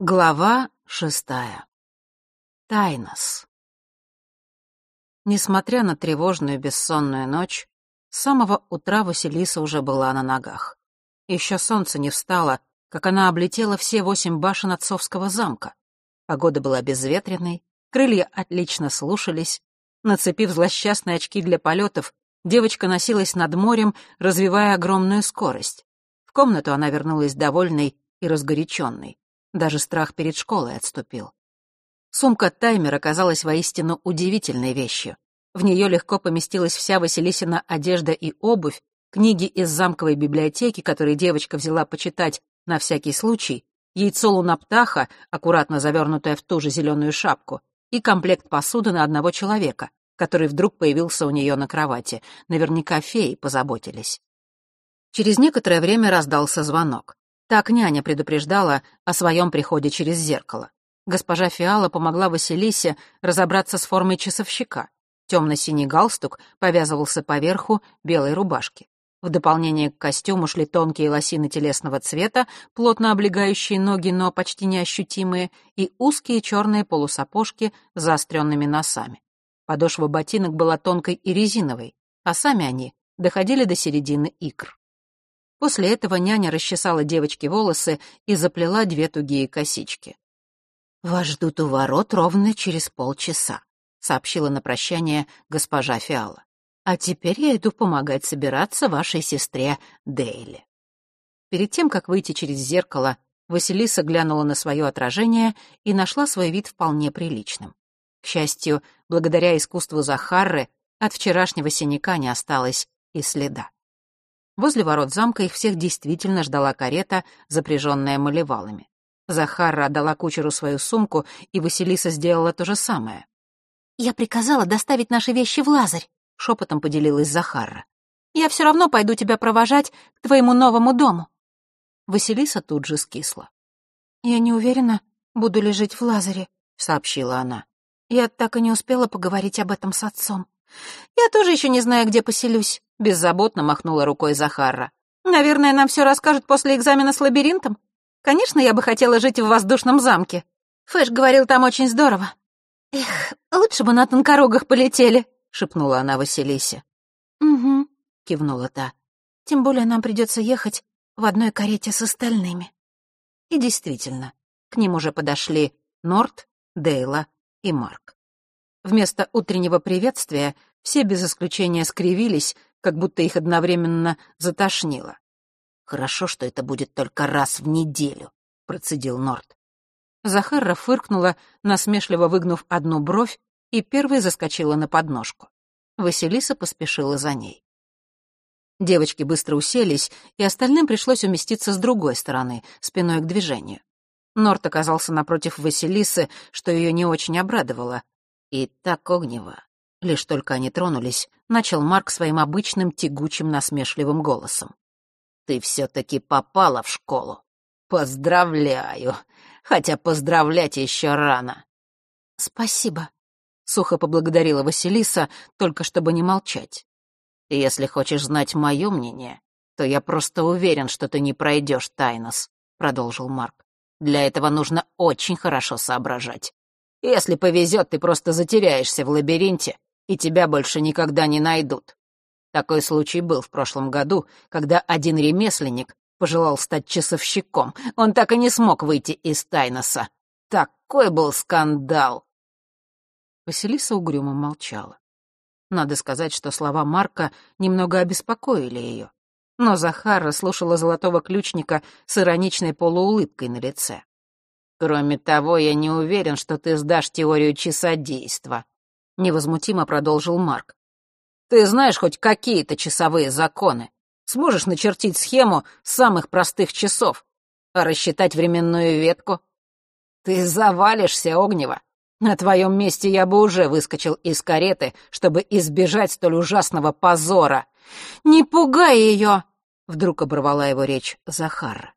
Глава шестая. Тайнос. Несмотря на тревожную бессонную ночь, с самого утра Василиса уже была на ногах. Еще солнце не встало, как она облетела все восемь башен отцовского замка. Погода была безветренной, крылья отлично слушались. Нацепив злосчастные очки для полетов, девочка носилась над морем, развивая огромную скорость. В комнату она вернулась довольной и разгоряченной. Даже страх перед школой отступил. Сумка-таймер оказалась воистину удивительной вещью. В нее легко поместилась вся Василисина одежда и обувь, книги из замковой библиотеки, которые девочка взяла почитать на всякий случай, яйцо луноптаха, аккуратно завернутое в ту же зеленую шапку, и комплект посуды на одного человека, который вдруг появился у нее на кровати. Наверняка феи позаботились. Через некоторое время раздался звонок. Так няня предупреждала о своем приходе через зеркало. Госпожа Фиала помогла Василисе разобраться с формой часовщика. Темно-синий галстук повязывался поверху белой рубашки. В дополнение к костюму шли тонкие лосины телесного цвета, плотно облегающие ноги, но почти неощутимые, и узкие черные полусапожки с заостренными носами. Подошва ботинок была тонкой и резиновой, а сами они доходили до середины икр. После этого няня расчесала девочке волосы и заплела две тугие косички. «Вас ждут у ворот ровно через полчаса», — сообщила на прощание госпожа Фиала. «А теперь я иду помогать собираться вашей сестре Дейли». Перед тем, как выйти через зеркало, Василиса глянула на свое отражение и нашла свой вид вполне приличным. К счастью, благодаря искусству Захарры, от вчерашнего синяка не осталось и следа. Возле ворот замка их всех действительно ждала карета, запряженная малевалами. Захара отдала кучеру свою сумку, и Василиса сделала то же самое. «Я приказала доставить наши вещи в Лазарь», — шепотом поделилась Захара. «Я все равно пойду тебя провожать к твоему новому дому». Василиса тут же скисла. «Я не уверена, буду ли жить в Лазаре», — сообщила она. «Я так и не успела поговорить об этом с отцом. Я тоже еще не знаю, где поселюсь. Беззаботно махнула рукой Захарра. «Наверное, нам все расскажут после экзамена с лабиринтом. Конечно, я бы хотела жить в воздушном замке. Фэш говорил, там очень здорово». «Эх, лучше бы на тонкорогах полетели», — шепнула она Василисе. «Угу», — кивнула та. «Тем более нам придется ехать в одной карете с остальными». И действительно, к ним уже подошли Норт, Дейла и Марк. Вместо утреннего приветствия все без исключения скривились, как будто их одновременно затошнило. «Хорошо, что это будет только раз в неделю», — процедил Норт. Захарра фыркнула, насмешливо выгнув одну бровь, и первой заскочила на подножку. Василиса поспешила за ней. Девочки быстро уселись, и остальным пришлось уместиться с другой стороны, спиной к движению. Норт оказался напротив Василисы, что ее не очень обрадовало. И так огнево. Лишь только они тронулись, начал Марк своим обычным тягучим насмешливым голосом. «Ты все-таки попала в школу. Поздравляю. Хотя поздравлять еще рано». «Спасибо», — сухо поблагодарила Василиса, только чтобы не молчать. «Если хочешь знать мое мнение, то я просто уверен, что ты не пройдешь Тайнос», — продолжил Марк. «Для этого нужно очень хорошо соображать. Если повезет, ты просто затеряешься в лабиринте и тебя больше никогда не найдут. Такой случай был в прошлом году, когда один ремесленник пожелал стать часовщиком. Он так и не смог выйти из Тайноса. Такой был скандал!» Василиса угрюмо молчала. Надо сказать, что слова Марка немного обеспокоили ее. Но Захара слушала золотого ключника с ироничной полуулыбкой на лице. «Кроме того, я не уверен, что ты сдашь теорию часодейства», невозмутимо продолжил Марк. Ты знаешь хоть какие-то часовые законы? Сможешь начертить схему самых простых часов, а рассчитать временную ветку? Ты завалишься, Огнева. На твоем месте я бы уже выскочил из кареты, чтобы избежать столь ужасного позора. Не пугай ее! Вдруг оборвала его речь Захар.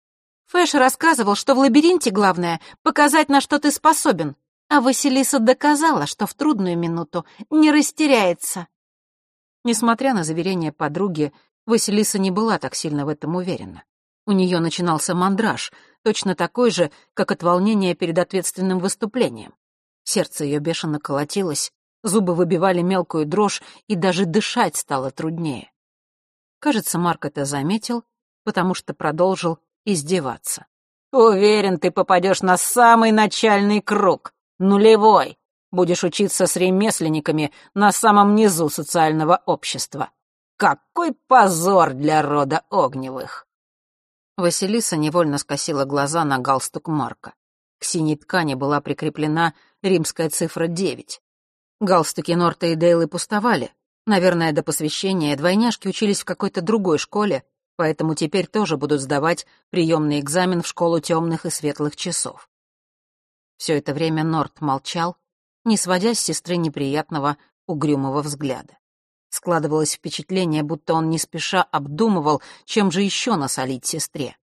Фэш рассказывал, что в лабиринте главное — показать, на что ты способен. А Василиса доказала, что в трудную минуту не растеряется. Несмотря на заверения подруги, Василиса не была так сильно в этом уверена. У нее начинался мандраж, точно такой же, как от волнения перед ответственным выступлением. Сердце ее бешено колотилось, зубы выбивали мелкую дрожь, и даже дышать стало труднее. Кажется, Марк это заметил, потому что продолжил издеваться. «Уверен, ты попадешь на самый начальный круг, нулевой. Будешь учиться с ремесленниками на самом низу социального общества. Какой позор для рода Огневых!» Василиса невольно скосила глаза на галстук Марка. К синей ткани была прикреплена римская цифра девять. Галстуки Норта и Дейлы пустовали. Наверное, до посвящения двойняшки учились в какой-то другой школе, поэтому теперь тоже будут сдавать приемный экзамен в школу темных и светлых часов. Все это время Норт молчал, не сводя с сестры неприятного, угрюмого взгляда. Складывалось впечатление, будто он не спеша обдумывал, чем же еще насолить сестре.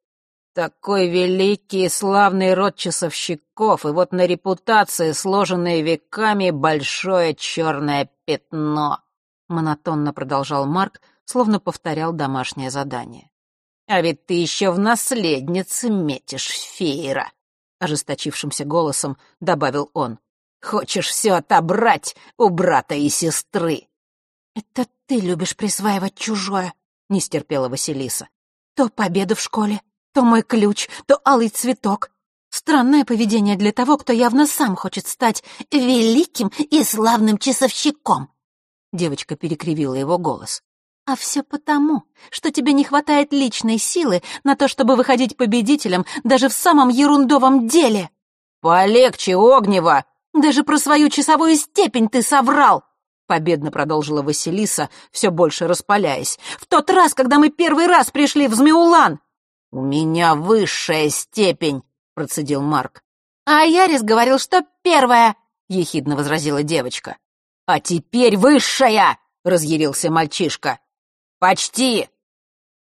Такой великий и славный род часовщиков, и вот на репутации, сложенное веками, большое черное пятно. Монотонно продолжал Марк, словно повторял домашнее задание. «А ведь ты еще в наследнице метишь Фейра!» Ожесточившимся голосом добавил он. «Хочешь все отобрать у брата и сестры!» «Это ты любишь присваивать чужое!» — не стерпела Василиса. «То победа в школе, то мой ключ, то алый цветок. Странное поведение для того, кто явно сам хочет стать великим и славным часовщиком. Девочка перекривила его голос. А все потому, что тебе не хватает личной силы на то, чтобы выходить победителем даже в самом ерундовом деле. Полегче, Огнева! Даже про свою часовую степень ты соврал! Победно продолжила Василиса, все больше распаляясь. «В тот раз, когда мы первый раз пришли в Змеулан!» «У меня высшая степень», — процедил Марк. «А Ярис говорил, что первая», — ехидно возразила девочка. «А теперь высшая!» — разъярился мальчишка. «Почти!»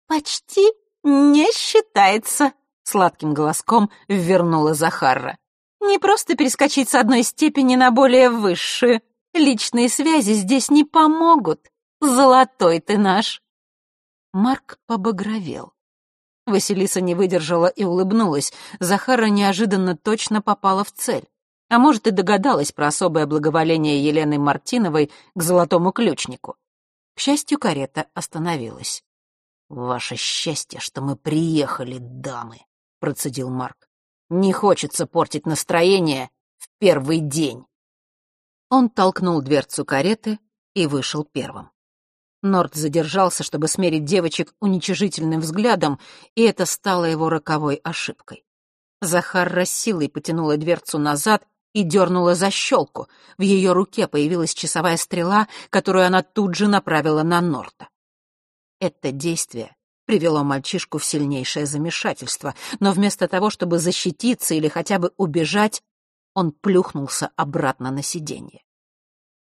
«Почти не считается», — сладким голоском ввернула Захарра. «Не просто перескочить с одной степени на более высшую. Личные связи здесь не помогут. Золотой ты наш!» Марк побагровел. Василиса не выдержала и улыбнулась. Захара неожиданно точно попала в цель. А может, и догадалась про особое благоволение Елены Мартиновой к золотому ключнику. К счастью, карета остановилась. «Ваше счастье, что мы приехали, дамы», — процедил Марк. «Не хочется портить настроение в первый день». Он толкнул дверцу кареты и вышел первым. Норд задержался, чтобы смерить девочек уничижительным взглядом, и это стало его роковой ошибкой. Захар рассилой потянула дверцу назад и дернула защелку. В ее руке появилась часовая стрела, которую она тут же направила на Норта. Это действие привело мальчишку в сильнейшее замешательство, но вместо того, чтобы защититься или хотя бы убежать, он плюхнулся обратно на сиденье.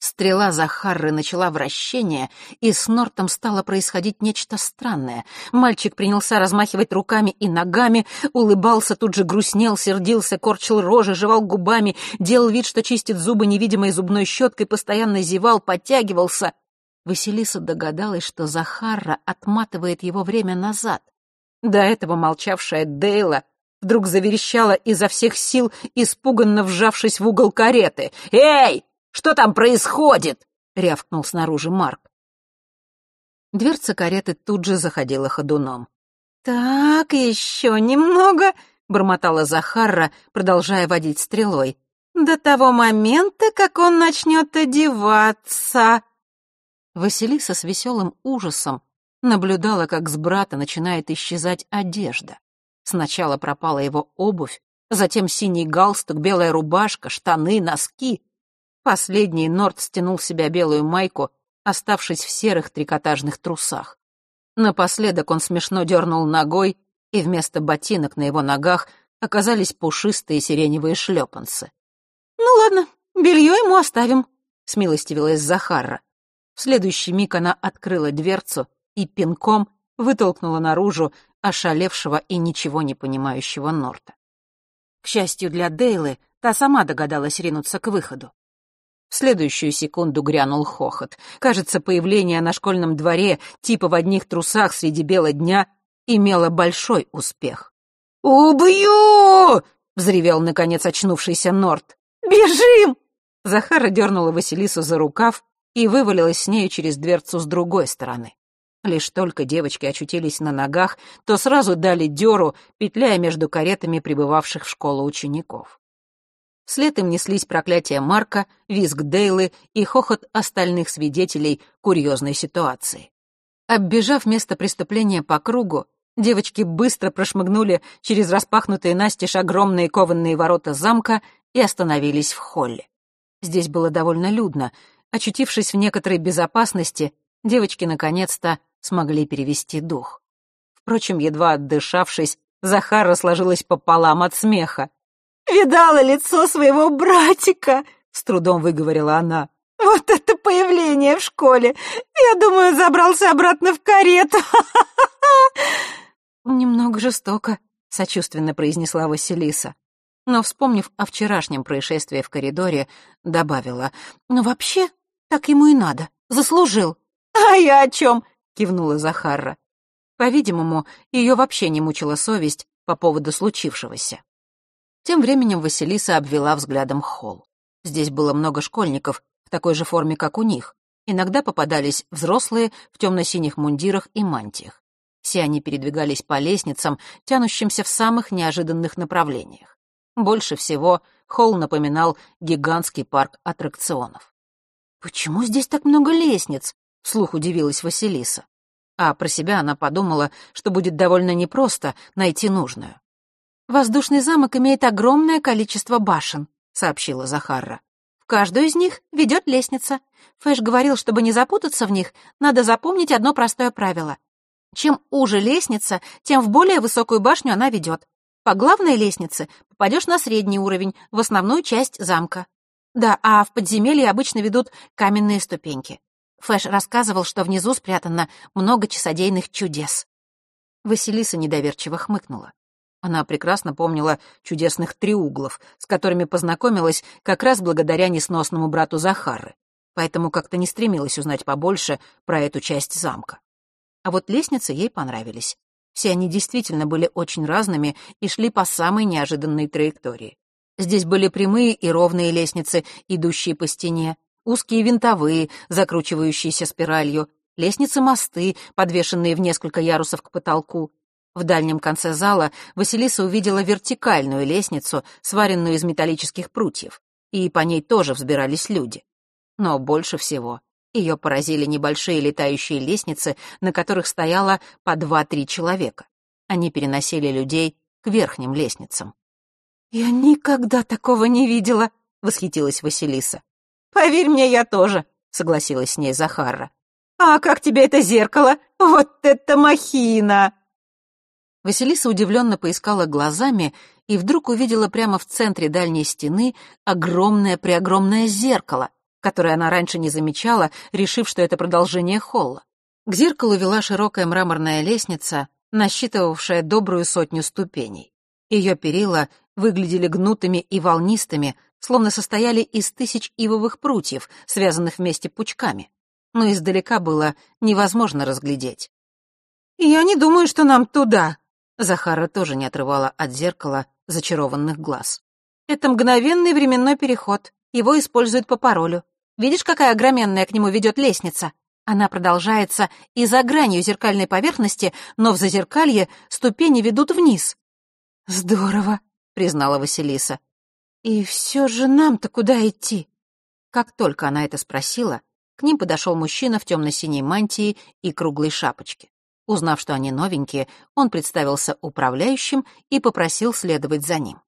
Стрела Захарры начала вращение, и с Нортом стало происходить нечто странное. Мальчик принялся размахивать руками и ногами, улыбался, тут же грустнел, сердился, корчил рожи, жевал губами, делал вид, что чистит зубы невидимой зубной щеткой, постоянно зевал, подтягивался. Василиса догадалась, что Захарра отматывает его время назад. До этого молчавшая Дейла вдруг заверещала изо всех сил, испуганно вжавшись в угол кареты. «Эй, что там происходит?» — рявкнул снаружи Марк. Дверца кареты тут же заходила ходуном. «Так, еще немного», — бормотала Захарра, продолжая водить стрелой. «До того момента, как он начнет одеваться». Василиса с веселым ужасом наблюдала, как с брата начинает исчезать одежда. Сначала пропала его обувь, затем синий галстук, белая рубашка, штаны, носки. Последний Норд стянул с себя белую майку, оставшись в серых трикотажных трусах. Напоследок он смешно дернул ногой, и вместо ботинок на его ногах оказались пушистые сиреневые шлепанцы. «Ну ладно, белье ему оставим», — смилостивилась Захарра. В следующий миг она открыла дверцу и пинком вытолкнула наружу ошалевшего и ничего не понимающего Норта. К счастью для Дейлы, та сама догадалась ринуться к выходу. В следующую секунду грянул хохот. Кажется, появление на школьном дворе типа в одних трусах среди бела дня имело большой успех. «Убью!» — взревел, наконец, очнувшийся Норт. «Бежим!» Захара дернула Василису за рукав и вывалилась с нею через дверцу с другой стороны. Лишь только девочки очутились на ногах, то сразу дали дёру, петляя между каретами прибывавших в школу учеников. Вслед им неслись проклятия Марка, визг Дейлы и хохот остальных свидетелей курьезной ситуации. Оббежав место преступления по кругу, девочки быстро прошмыгнули через распахнутые настежь огромные кованные ворота замка и остановились в холле. Здесь было довольно людно. Очутившись в некоторой безопасности, девочки наконец-то смогли перевести дух. Впрочем, едва отдышавшись, Захара сложилась пополам от смеха. «Видала лицо своего братика!» — с трудом выговорила она. «Вот это появление в школе! Я думаю, забрался обратно в карету!» «Немного жестоко», — сочувственно произнесла Василиса. Но, вспомнив о вчерашнем происшествии в коридоре, добавила, «Ну, вообще, так ему и надо. Заслужил». «А я о чем?» — кивнула Захарра. По-видимому, ее вообще не мучила совесть по поводу случившегося. Тем временем Василиса обвела взглядом холл. Здесь было много школьников, в такой же форме, как у них. Иногда попадались взрослые в темно-синих мундирах и мантиях. Все они передвигались по лестницам, тянущимся в самых неожиданных направлениях. Больше всего холл напоминал гигантский парк аттракционов. «Почему здесь так много лестниц?» — вслух удивилась Василиса. А про себя она подумала, что будет довольно непросто найти нужную. «Воздушный замок имеет огромное количество башен», — сообщила Захарра. «В каждую из них ведет лестница. Фэш говорил, чтобы не запутаться в них, надо запомнить одно простое правило. Чем уже лестница, тем в более высокую башню она ведет. По главной лестнице попадешь на средний уровень, в основную часть замка. Да, а в подземелье обычно ведут каменные ступеньки. Фэш рассказывал, что внизу спрятано много часодейных чудес. Василиса недоверчиво хмыкнула. Она прекрасно помнила чудесных триуглов, с которыми познакомилась как раз благодаря несносному брату Захары, поэтому как-то не стремилась узнать побольше про эту часть замка. А вот лестницы ей понравились. Все они действительно были очень разными и шли по самой неожиданной траектории. Здесь были прямые и ровные лестницы, идущие по стене, узкие винтовые, закручивающиеся спиралью, лестницы-мосты, подвешенные в несколько ярусов к потолку, в дальнем конце зала Василиса увидела вертикальную лестницу, сваренную из металлических прутьев, и по ней тоже взбирались люди. Но больше всего ее поразили небольшие летающие лестницы, на которых стояло по два-три человека. Они переносили людей к верхним лестницам. «Я никогда такого не видела», — восхитилась Василиса. «Поверь мне, я тоже», — согласилась с ней Захарра. «А как тебе это зеркало? Вот это махина!» Василиса удивленно поискала глазами и вдруг увидела прямо в центре дальней стены огромное-преогромное зеркало, которое она раньше не замечала, решив, что это продолжение холла. К зеркалу вела широкая мраморная лестница, насчитывавшая добрую сотню ступеней. Ее перила выглядели гнутыми и волнистыми, словно состояли из тысяч ивовых прутьев, связанных вместе пучками. Но издалека было невозможно разглядеть. «Я не думаю, что нам туда», Захара тоже не отрывала от зеркала зачарованных глаз. «Это мгновенный временной переход. Его используют по паролю. Видишь, какая огроменная к нему ведет лестница? Она продолжается и за гранью зеркальной поверхности, но в зазеркалье ступени ведут вниз». «Здорово», — признала Василиса. «И все же нам-то куда идти?» Как только она это спросила, к ним подошел мужчина в темно-синей мантии и круглой шапочке. Узнав, что они новенькие, он представился управляющим и попросил следовать за ним.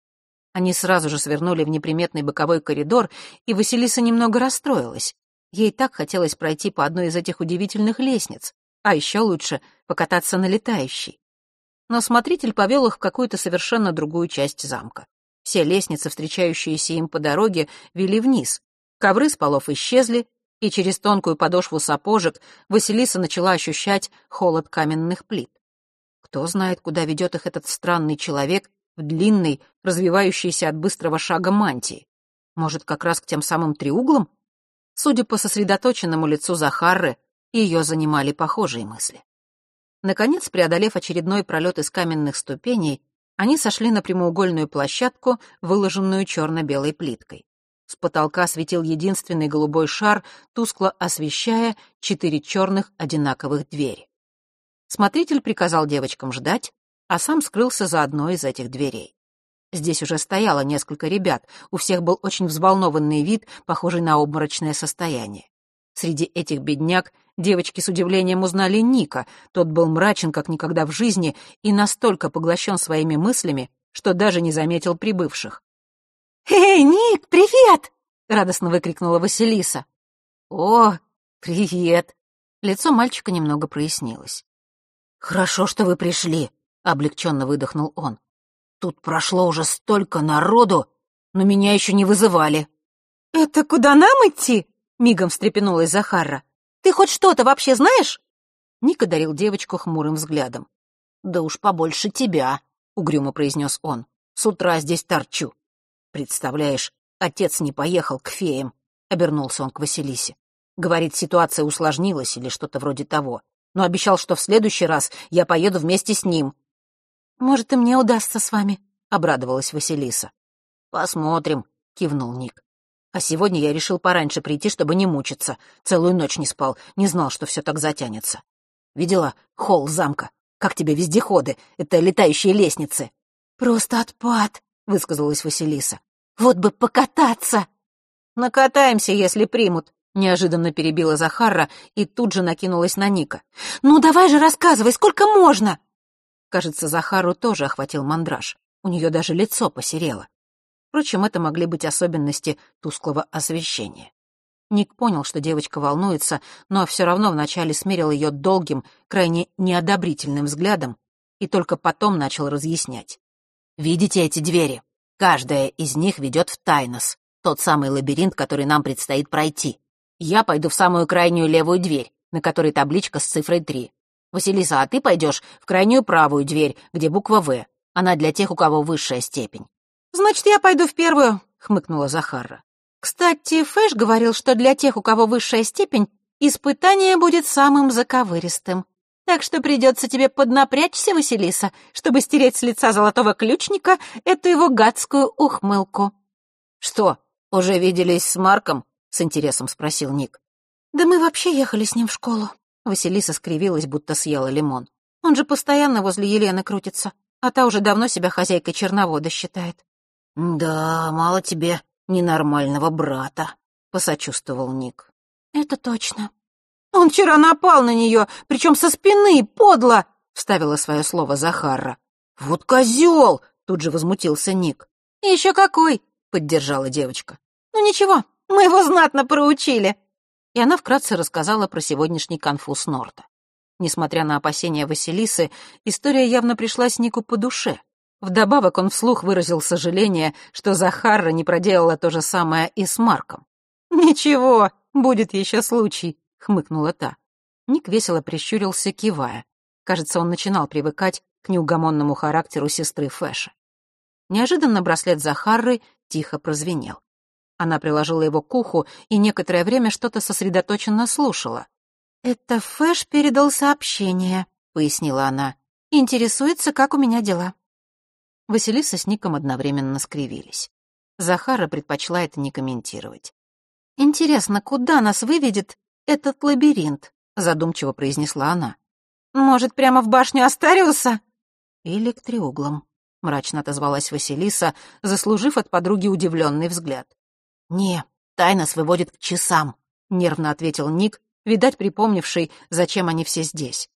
Они сразу же свернули в неприметный боковой коридор, и Василиса немного расстроилась. Ей так хотелось пройти по одной из этих удивительных лестниц, а еще лучше покататься на летающей. Но смотритель повел их в какую-то совершенно другую часть замка. Все лестницы, встречающиеся им по дороге, вели вниз. Ковры с полов исчезли, и через тонкую подошву сапожек Василиса начала ощущать холод каменных плит. Кто знает, куда ведет их этот странный человек в длинной, развивающейся от быстрого шага мантии? Может, как раз к тем самым триуглам? Судя по сосредоточенному лицу Захарры, ее занимали похожие мысли. Наконец, преодолев очередной пролет из каменных ступеней, Они сошли на прямоугольную площадку, выложенную черно-белой плиткой. С потолка светил единственный голубой шар, тускло освещая четыре черных одинаковых двери. Смотритель приказал девочкам ждать, а сам скрылся за одной из этих дверей. Здесь уже стояло несколько ребят, у всех был очень взволнованный вид, похожий на обморочное состояние. Среди этих бедняк девочки с удивлением узнали Ника. Тот был мрачен, как никогда в жизни, и настолько поглощен своими мыслями, что даже не заметил прибывших. «Эй, Ник, привет!» — радостно выкрикнула Василиса. «О, привет!» Лицо мальчика немного прояснилось. «Хорошо, что вы пришли», — облегченно выдохнул он. «Тут прошло уже столько народу, но меня еще не вызывали». «Это куда нам идти?» — мигом встрепенулась Захарра. «Ты хоть что-то вообще знаешь?» Ник одарил девочку хмурым взглядом. «Да уж побольше тебя», — угрюмо произнес он. «С утра здесь торчу. Представляешь, отец не поехал к феям», — обернулся он к Василисе. «Говорит, ситуация усложнилась или что-то вроде того но обещал, что в следующий раз я поеду вместе с ним». «Может, и мне удастся с вами», — обрадовалась Василиса. «Посмотрим», — кивнул Ник. «А сегодня я решил пораньше прийти, чтобы не мучиться. Целую ночь не спал, не знал, что все так затянется. Видела холл замка? Как тебе вездеходы? Это летающие лестницы». «Просто отпад», — высказалась Василиса. «Вот бы покататься!» «Накатаемся, если примут», Неожиданно перебила Захарра и тут же накинулась на Ника. «Ну давай же рассказывай, сколько можно?» Кажется, Захару тоже охватил мандраж. У нее даже лицо посерело. Впрочем, это могли быть особенности тусклого освещения. Ник понял, что девочка волнуется, но все равно вначале смерил ее долгим, крайне неодобрительным взглядом и только потом начал разъяснять. «Видите эти двери? Каждая из них ведет в Тайнос, тот самый лабиринт, который нам предстоит пройти. Я пойду в самую крайнюю левую дверь, на которой табличка с цифрой 3. Василиса, а ты пойдешь в крайнюю правую дверь, где буква «В». Она для тех, у кого высшая степень. «Значит, я пойду в первую», — хмыкнула Захарра. «Кстати, Фэш говорил, что для тех, у кого высшая степень, испытание будет самым заковыристым. Так что придется тебе поднапрячься, Василиса, чтобы стереть с лица золотого ключника эту его гадскую ухмылку». «Что, уже виделись с Марком?» — с интересом спросил Ник. «Да мы вообще ехали с ним в школу». Василиса скривилась, будто съела лимон. «Он же постоянно возле Елены крутится, а та уже давно себя хозяйкой черновода считает». «Да, мало тебе ненормального брата», — посочувствовал Ник. «Это точно». «Он вчера напал на нее, причем со спины, подло!» — вставила свое слово Захарра. «Вот козел!» — тут же возмутился Ник. «Еще какой!» — поддержала девочка. «Ну ничего, мы его знатно проучили!» И она вкратце рассказала про сегодняшний конфуз Норта. Несмотря на опасения Василисы, история явно пришлась Нику по душе. Вдобавок он вслух выразил сожаление, что Захарра не проделала то же самое и с Марком. «Ничего, будет еще случай», — хмыкнула та. Ник весело прищурился, кивая. Кажется, он начинал привыкать к неугомонному характеру сестры Фэша. Неожиданно браслет Захарры тихо прозвенел. Она приложила его к уху и некоторое время что-то сосредоточенно слушала. «Это Фэш передал сообщение», — пояснила она. «Интересуется, как у меня дела». Василиса с Ником одновременно скривились. Захара предпочла это не комментировать. «Интересно, куда нас выведет этот лабиринт?» — задумчиво произнесла она. «Может, прямо в башню Астариуса?» «Или к треуглам», — мрачно отозвалась Василиса, заслужив от подруги удивленный взгляд. «Не, Тайнос выводит к часам», — нервно ответил Ник, видать, припомнивший, зачем они все здесь.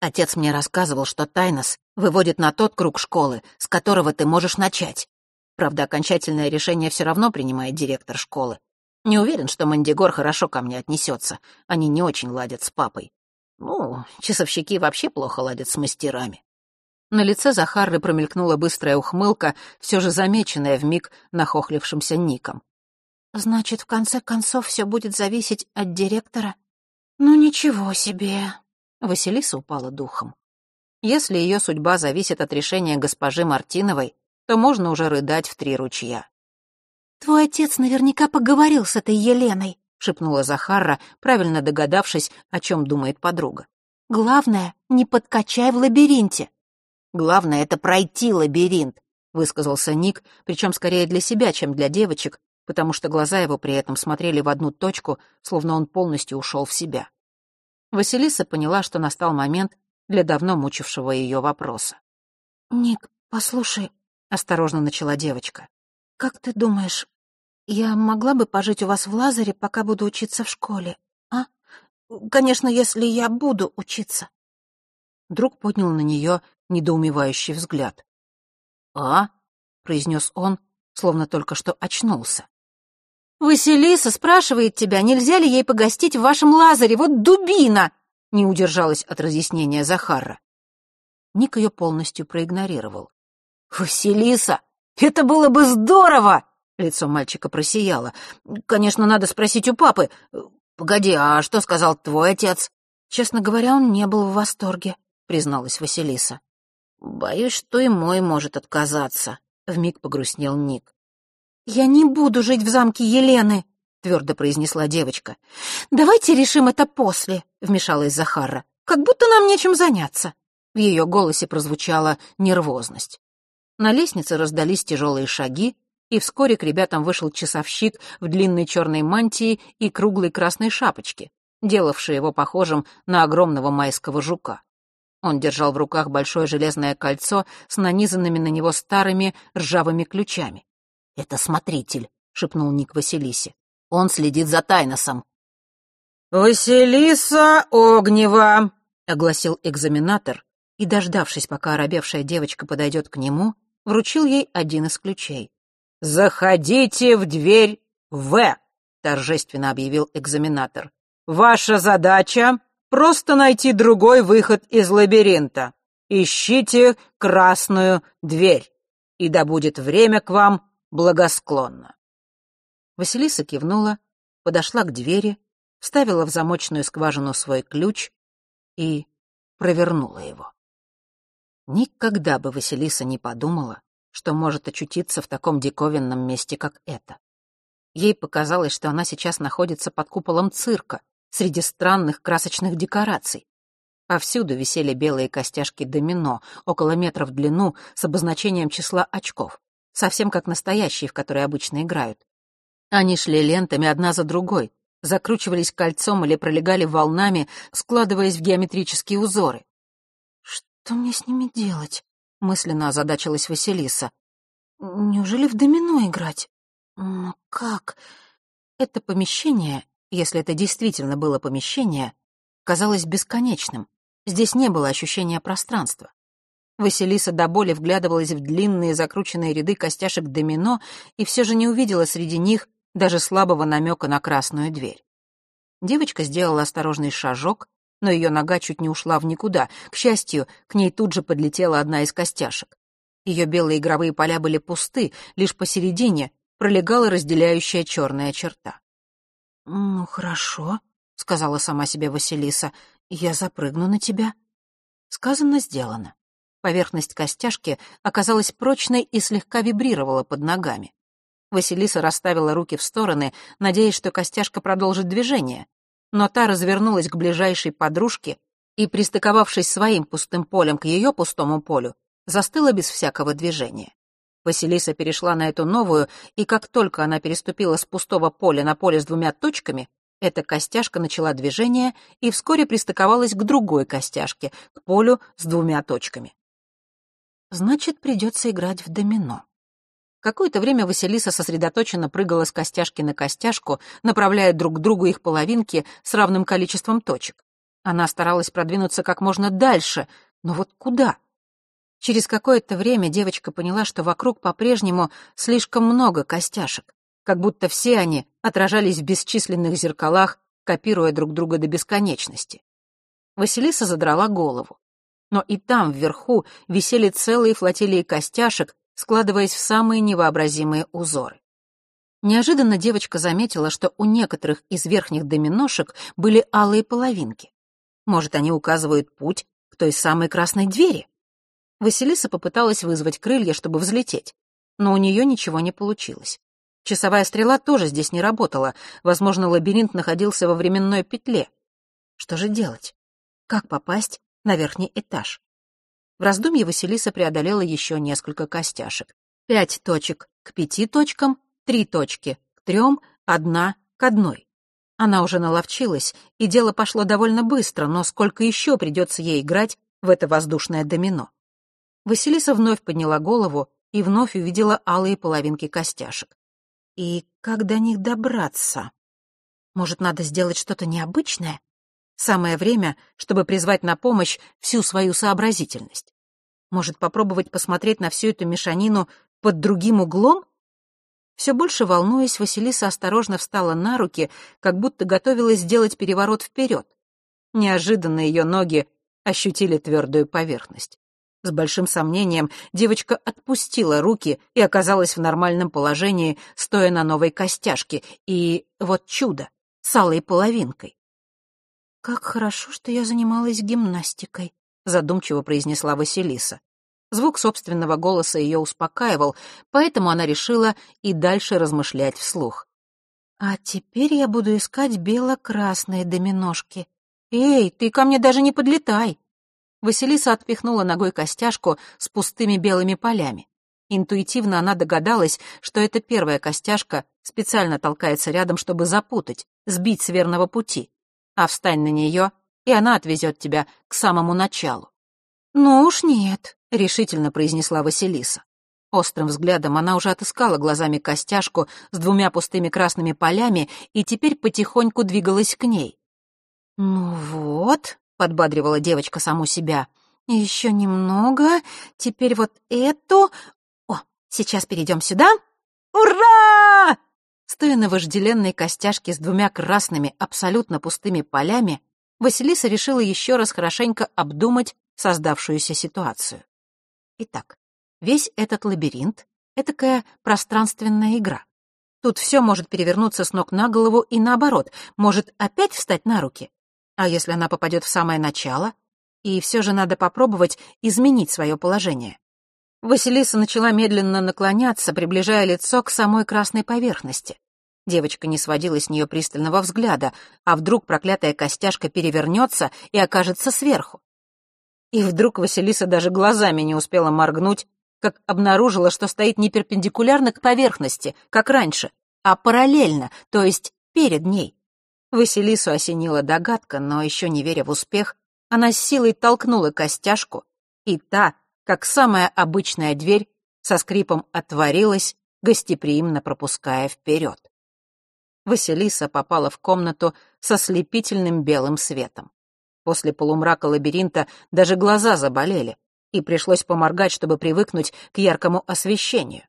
«Отец мне рассказывал, что Тайнос выводит на тот круг школы, с которого ты можешь начать. Правда, окончательное решение все равно принимает директор школы. Не уверен, что Мандигор хорошо ко мне отнесется. Они не очень ладят с папой. Ну, часовщики вообще плохо ладят с мастерами». На лице Захары промелькнула быстрая ухмылка, все же замеченная в миг нахохлившимся Ником. Значит, в конце концов все будет зависеть от директора? Ну ничего себе. Василиса упала духом. Если ее судьба зависит от решения госпожи Мартиновой, то можно уже рыдать в три ручья. «Твой отец наверняка поговорил с этой Еленой», — шепнула Захарра, правильно догадавшись, о чем думает подруга. «Главное, не подкачай в лабиринте». Главное — это пройти лабиринт», — высказался Ник, причем скорее для себя, чем для девочек, потому что глаза его при этом смотрели в одну точку, словно он полностью ушел в себя. Василиса поняла, что настал момент для давно мучившего ее вопроса. «Ник, послушай», — осторожно начала девочка, — «как ты думаешь, я могла бы пожить у вас в Лазаре, пока буду учиться в школе, а? Конечно, если я буду учиться». Друг поднял на нее недоумевающий взгляд. «А?» — произнес он, словно только что очнулся. «Василиса спрашивает тебя, нельзя ли ей погостить в вашем лазаре, вот дубина!» не удержалась от разъяснения Захара. Ник ее полностью проигнорировал. «Василиса, это было бы здорово!» Лицо мальчика просияло. «Конечно, надо спросить у папы. Погоди, а что сказал твой отец?» «Честно говоря, он не был в восторге», — призналась Василиса. «Боюсь, что и мой может отказаться», — вмиг погрустнел Ник. «Я не буду жить в замке Елены», — твердо произнесла девочка. «Давайте решим это после», — вмешалась Захара. «Как будто нам нечем заняться». В ее голосе прозвучала нервозность. На лестнице раздались тяжелые шаги, и вскоре к ребятам вышел часовщик в длинной черной мантии и круглой красной шапочке, делавший его похожим на огромного майского жука. Он держал в руках большое железное кольцо с нанизанными на него старыми ржавыми ключами. «Это смотритель», — шепнул Ник Василисе. «Он следит за Тайносом». «Василиса Огнева», — огласил экзаменатор, и, дождавшись, пока оробевшая девочка подойдет к нему, вручил ей один из ключей. «Заходите в дверь В», — торжественно объявил экзаменатор. «Ваша задача Просто найти другой выход из лабиринта. Ищите красную дверь, и да будет время к вам благосклонно. Василиса кивнула, подошла к двери, вставила в замочную скважину свой ключ и провернула его. Никогда бы Василиса не подумала, что может очутиться в таком диковинном месте, как это. Ей показалось, что она сейчас находится под куполом цирка, среди странных красочных декораций. Повсюду висели белые костяшки домино, около метра в длину, с обозначением числа очков, совсем как настоящие, в которые обычно играют. Они шли лентами одна за другой, закручивались кольцом или пролегали волнами, складываясь в геометрические узоры. «Что мне с ними делать?» — мысленно озадачилась Василиса. «Неужели в домино играть? Но как?» Это помещение если это действительно было помещение, казалось бесконечным. Здесь не было ощущения пространства. Василиса до боли вглядывалась в длинные закрученные ряды костяшек домино и все же не увидела среди них даже слабого намека на красную дверь. Девочка сделала осторожный шажок, но ее нога чуть не ушла в никуда. К счастью, к ней тут же подлетела одна из костяшек. Ее белые игровые поля были пусты, лишь посередине пролегала разделяющая черная черта. «Ну, хорошо», — сказала сама себе Василиса. «Я запрыгну на тебя». Сказано, сделано. Поверхность костяшки оказалась прочной и слегка вибрировала под ногами. Василиса расставила руки в стороны, надеясь, что костяшка продолжит движение. Но та развернулась к ближайшей подружке и, пристыковавшись своим пустым полем к ее пустому полю, застыла без всякого движения. Василиса перешла на эту новую, и как только она переступила с пустого поля на поле с двумя точками, эта костяшка начала движение и вскоре пристыковалась к другой костяшке, к полю с двумя точками. Значит, придется играть в домино. Какое-то время Василиса сосредоточенно прыгала с костяшки на костяшку, направляя друг к другу их половинки с равным количеством точек. Она старалась продвинуться как можно дальше, но вот куда? Через какое-то время девочка поняла, что вокруг по-прежнему слишком много костяшек, как будто все они отражались в бесчисленных зеркалах, копируя друг друга до бесконечности. Василиса задрала голову. Но и там, вверху, висели целые флотилии костяшек, складываясь в самые невообразимые узоры. Неожиданно девочка заметила, что у некоторых из верхних доминошек были алые половинки. Может, они указывают путь к той самой красной двери? Василиса попыталась вызвать крылья, чтобы взлететь, но у нее ничего не получилось. Часовая стрела тоже здесь не работала, возможно, лабиринт находился во временной петле. Что же делать? Как попасть на верхний этаж? В раздумье Василиса преодолела еще несколько костяшек. Пять точек к пяти точкам, три точки к трем, одна к одной. Она уже наловчилась, и дело пошло довольно быстро, но сколько еще придется ей играть в это воздушное домино? Василиса вновь подняла голову и вновь увидела алые половинки костяшек. И как до них добраться? Может, надо сделать что-то необычное? Самое время, чтобы призвать на помощь всю свою сообразительность. Может, попробовать посмотреть на всю эту мешанину под другим углом? Все больше волнуясь, Василиса осторожно встала на руки, как будто готовилась сделать переворот вперед. Неожиданно ее ноги ощутили твердую поверхность. С большим сомнением девочка отпустила руки и оказалась в нормальном положении, стоя на новой костяшке. И вот чудо, с алой половинкой. «Как хорошо, что я занималась гимнастикой», — задумчиво произнесла Василиса. Звук собственного голоса ее успокаивал, поэтому она решила и дальше размышлять вслух. «А теперь я буду искать бело-красные доминошки. Эй, ты ко мне даже не подлетай!» Василиса отпихнула ногой костяшку с пустыми белыми полями. Интуитивно она догадалась, что эта первая костяшка специально толкается рядом, чтобы запутать, сбить с верного пути. А встань на нее, и она отвезет тебя к самому началу. «Ну уж нет», — решительно произнесла Василиса. Острым взглядом она уже отыскала глазами костяшку с двумя пустыми красными полями и теперь потихоньку двигалась к ней. «Ну вот», — подбадривала девочка саму себя, — «еще немного, теперь вот эту... О, сейчас перейдем сюда. Ура!» Стоя на вожделенной костяшке с двумя красными, абсолютно пустыми полями, Василиса решила еще раз хорошенько обдумать создавшуюся ситуацию. Итак, весь этот лабиринт — этакая пространственная игра. Тут все может перевернуться с ног на голову и наоборот, может опять встать на руки. А если она попадет в самое начало? И все же надо попробовать изменить свое положение. Василиса начала медленно наклоняться, приближая лицо к самой красной поверхности. Девочка не сводила с нее пристального взгляда, а вдруг проклятая костяшка перевернется и окажется сверху. И вдруг Василиса даже глазами не успела моргнуть, как обнаружила, что стоит не перпендикулярно к поверхности, как раньше, а параллельно, то есть перед ней. Василису осенила догадка, но еще не веря в успех, она с силой толкнула костяшку, и та, как самая обычная дверь, со скрипом отворилась, гостеприимно пропуская вперед. Василиса попала в комнату со слепительным белым светом. После полумрака лабиринта даже глаза заболели, и пришлось поморгать, чтобы привыкнуть к яркому освещению.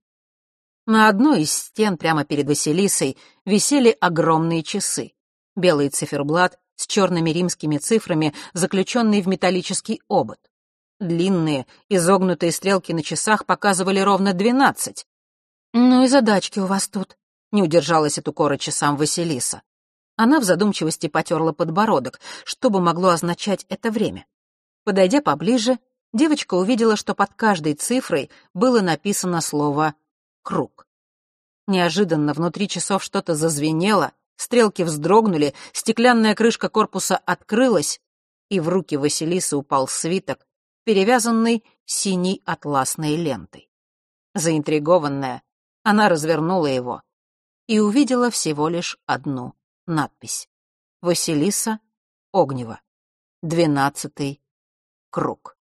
На одной из стен прямо перед Василисой висели огромные часы. Белый циферблат с черными римскими цифрами, заключенный в металлический обод. Длинные, изогнутые стрелки на часах показывали ровно двенадцать. «Ну и задачки у вас тут», — не удержалась от укора часам Василиса. Она в задумчивости потерла подбородок, что бы могло означать это время. Подойдя поближе, девочка увидела, что под каждой цифрой было написано слово «круг». Неожиданно внутри часов что-то зазвенело, стрелки вздрогнули, стеклянная крышка корпуса открылась, и в руки Василисы упал свиток, перевязанный синей атласной лентой. Заинтригованная, она развернула его и увидела всего лишь одну надпись. Василиса Огнева. Двенадцатый круг.